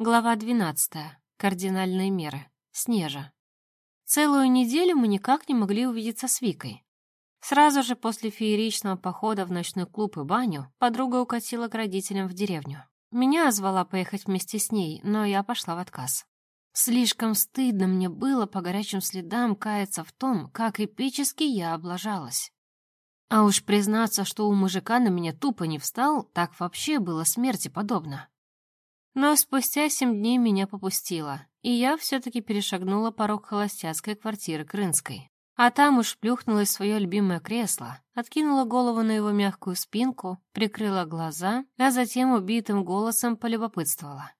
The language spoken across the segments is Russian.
Глава 12. Кардинальные меры. Снежа. Целую неделю мы никак не могли увидеться с Викой. Сразу же после фееричного похода в ночной клуб и баню подруга укатила к родителям в деревню. Меня звала поехать вместе с ней, но я пошла в отказ. Слишком стыдно мне было по горячим следам каяться в том, как эпически я облажалась. А уж признаться, что у мужика на меня тупо не встал, так вообще было смерти подобно. Но спустя семь дней меня попустило, и я все-таки перешагнула порог холостяцкой квартиры Крынской. А там уж плюхнулась в свое любимое кресло, откинула голову на его мягкую спинку, прикрыла глаза, а затем убитым голосом полюбопытствовала.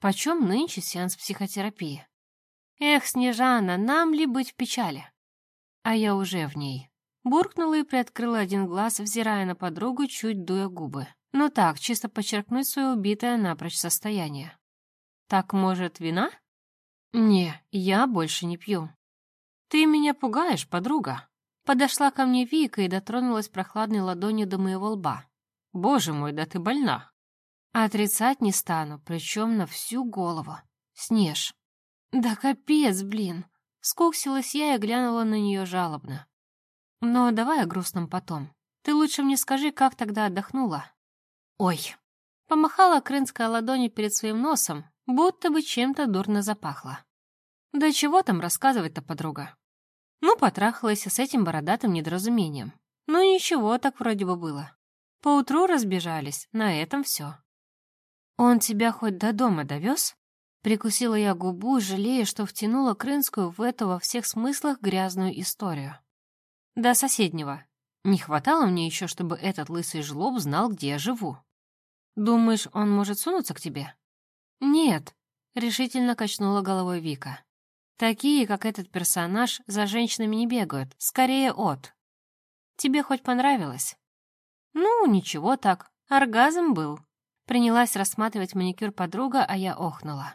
«Почем нынче сеанс психотерапии?» «Эх, Снежана, нам ли быть в печали?» А я уже в ней. Буркнула и приоткрыла один глаз, взирая на подругу, чуть дуя губы. Ну так, чисто подчеркнуть свое убитое напрочь состояние. Так, может, вина? Не, я больше не пью. Ты меня пугаешь, подруга. Подошла ко мне Вика и дотронулась прохладной ладонью до моего лба. Боже мой, да ты больна. Отрицать не стану, причем на всю голову. Снеж. Да капец, блин. Скуксилась я и глянула на нее жалобно. Но давай о грустном потом. Ты лучше мне скажи, как тогда отдохнула. «Ой!» Помахала Крынская ладонью перед своим носом, будто бы чем-то дурно запахло. «Да чего там рассказывать-то, подруга?» Ну, потрахалась с этим бородатым недоразумением. Ну, ничего, так вроде бы было. Поутру разбежались, на этом все. «Он тебя хоть до дома довез?» Прикусила я губу, жалея, что втянула Крынскую в эту во всех смыслах грязную историю. «До соседнего. Не хватало мне еще, чтобы этот лысый жлоб знал, где я живу». «Думаешь, он может сунуться к тебе?» «Нет», — решительно качнула головой Вика. «Такие, как этот персонаж, за женщинами не бегают, скорее от. Тебе хоть понравилось?» «Ну, ничего так, оргазм был». Принялась рассматривать маникюр подруга, а я охнула.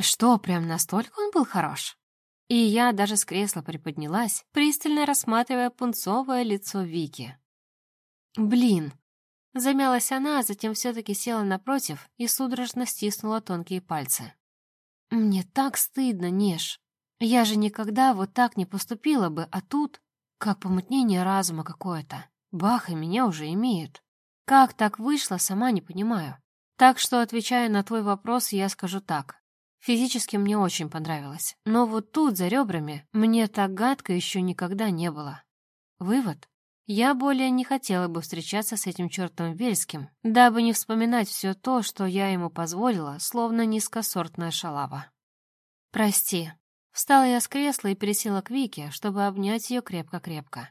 «Что, прям настолько он был хорош?» И я даже с кресла приподнялась, пристально рассматривая пунцовое лицо Вики. «Блин, Замялась она, а затем все-таки села напротив и судорожно стиснула тонкие пальцы. «Мне так стыдно, Неж. Я же никогда вот так не поступила бы, а тут, как помутнение разума какое-то. Бах, и меня уже имеют. Как так вышло, сама не понимаю. Так что, отвечая на твой вопрос, я скажу так. Физически мне очень понравилось, но вот тут, за ребрами, мне так гадко еще никогда не было. Вывод я более не хотела бы встречаться с этим чертом Вельским, дабы не вспоминать все то, что я ему позволила, словно низкосортная шалава. «Прости». Встала я с кресла и пересела к Вике, чтобы обнять ее крепко-крепко.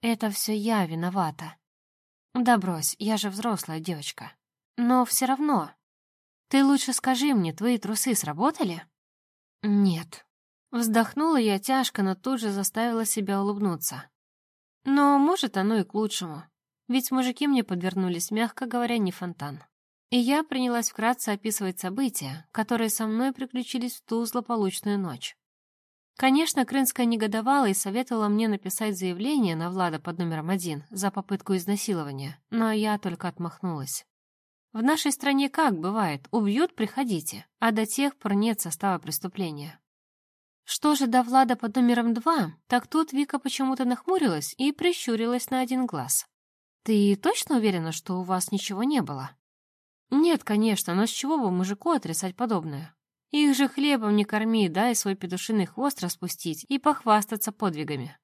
«Это все я виновата». «Да брось, я же взрослая девочка. Но все равно. Ты лучше скажи мне, твои трусы сработали?» «Нет». Вздохнула я тяжко, но тут же заставила себя улыбнуться. Но, может, оно и к лучшему. Ведь мужики мне подвернулись, мягко говоря, не фонтан. И я принялась вкратце описывать события, которые со мной приключились в ту злополучную ночь. Конечно, Крынская негодовала и советовала мне написать заявление на Влада под номером один за попытку изнасилования, но я только отмахнулась. В нашей стране как бывает, убьют, приходите, а до тех пор нет состава преступления. Что же до Влада под номером два, так тут Вика почему-то нахмурилась и прищурилась на один глаз. «Ты точно уверена, что у вас ничего не было?» «Нет, конечно, но с чего бы мужику отрицать подобное? Их же хлебом не корми, дай свой петушиный хвост распустить и похвастаться подвигами».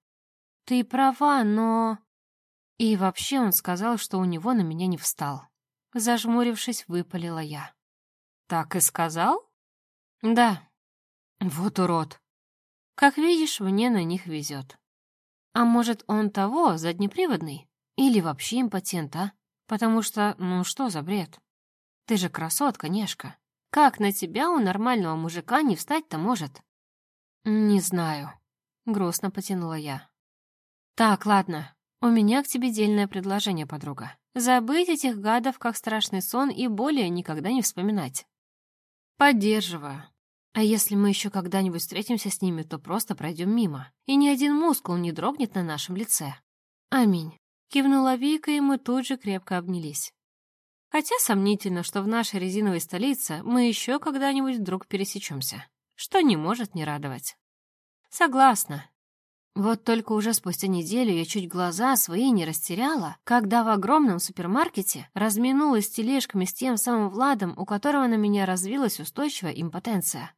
«Ты права, но...» И вообще он сказал, что у него на меня не встал. Зажмурившись, выпалила я. «Так и сказал?» «Да». «Вот урод», как видишь, мне на них везет. А может, он того, заднеприводный? Или вообще импотент, а? Потому что, ну что за бред? Ты же красотка, Нешка. Как на тебя у нормального мужика не встать-то может? Не знаю. Грустно потянула я. Так, ладно. У меня к тебе дельное предложение, подруга. Забыть этих гадов как страшный сон и более никогда не вспоминать. Поддерживаю. А если мы еще когда-нибудь встретимся с ними, то просто пройдем мимо, и ни один мускул не дрогнет на нашем лице. Аминь. Кивнула Вика, и мы тут же крепко обнялись. Хотя сомнительно, что в нашей резиновой столице мы еще когда-нибудь вдруг пересечемся, что не может не радовать. Согласна. Вот только уже спустя неделю я чуть глаза свои не растеряла, когда в огромном супермаркете разминулась тележками с тем самым Владом, у которого на меня развилась устойчивая импотенция.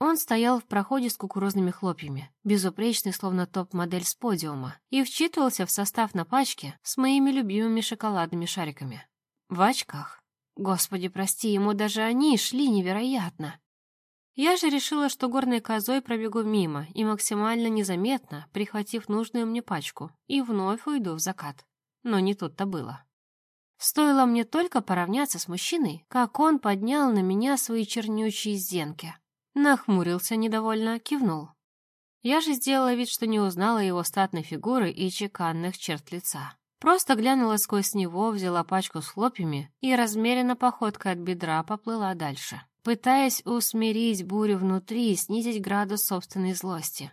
Он стоял в проходе с кукурузными хлопьями, безупречный, словно топ-модель с подиума, и вчитывался в состав на пачке с моими любимыми шоколадными шариками. В очках. Господи, прости, ему даже они шли невероятно. Я же решила, что горной козой пробегу мимо и максимально незаметно, прихватив нужную мне пачку, и вновь уйду в закат. Но не тут-то было. Стоило мне только поравняться с мужчиной, как он поднял на меня свои чернючие зенки. Нахмурился недовольно, кивнул. Я же сделала вид, что не узнала его статной фигуры и чеканных черт лица. Просто глянула сквозь него, взяла пачку с хлопьями и размеренно походкой от бедра поплыла дальше, пытаясь усмирить бурю внутри и снизить градус собственной злости.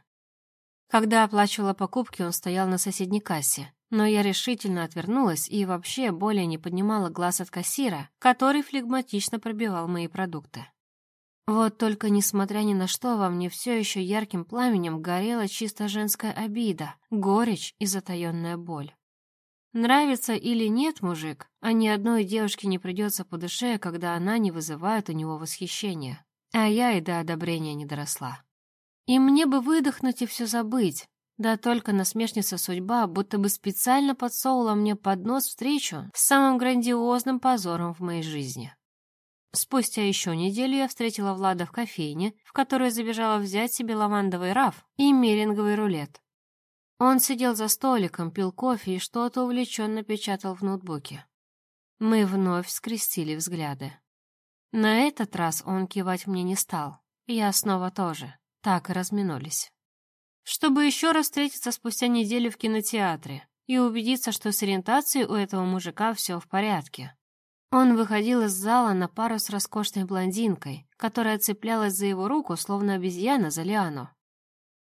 Когда оплачивала покупки, он стоял на соседней кассе, но я решительно отвернулась и вообще более не поднимала глаз от кассира, который флегматично пробивал мои продукты. Вот только, несмотря ни на что, во мне все еще ярким пламенем горела чисто женская обида, горечь и затаенная боль. Нравится или нет мужик, а ни одной девушке не придется по душе, когда она не вызывает у него восхищения. А я и до одобрения не доросла. И мне бы выдохнуть и все забыть. Да только насмешница судьба будто бы специально подсовывала мне под нос встречу с самым грандиозным позором в моей жизни. Спустя еще неделю я встретила Влада в кофейне, в которую забежала взять себе лавандовый раф и меринговый рулет. Он сидел за столиком, пил кофе и что-то увлеченно печатал в ноутбуке. Мы вновь скрестили взгляды. На этот раз он кивать мне не стал. Я снова тоже. Так и разминулись. Чтобы еще раз встретиться спустя неделю в кинотеатре и убедиться, что с ориентацией у этого мужика все в порядке. Он выходил из зала на пару с роскошной блондинкой, которая цеплялась за его руку, словно обезьяна за лиану.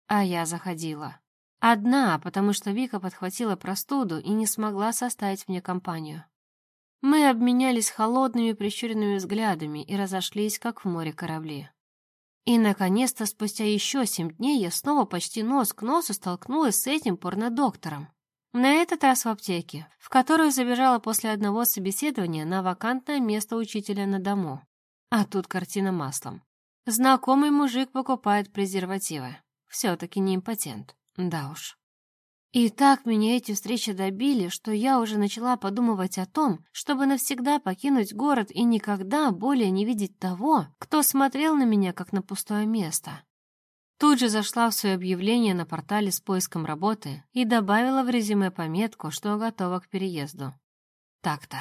А я заходила. Одна, потому что Вика подхватила простуду и не смогла составить мне компанию. Мы обменялись холодными прищуренными взглядами и разошлись, как в море корабли. И, наконец-то, спустя еще семь дней я снова почти нос к носу столкнулась с этим порнодоктором. На этот раз в аптеке, в которую забежала после одного собеседования на вакантное место учителя на дому. А тут картина маслом. Знакомый мужик покупает презервативы. Все-таки не импотент. Да уж. И так меня эти встречи добили, что я уже начала подумывать о том, чтобы навсегда покинуть город и никогда более не видеть того, кто смотрел на меня как на пустое место. Тут же зашла в свое объявление на портале с поиском работы и добавила в резюме пометку, что готова к переезду. Так-то.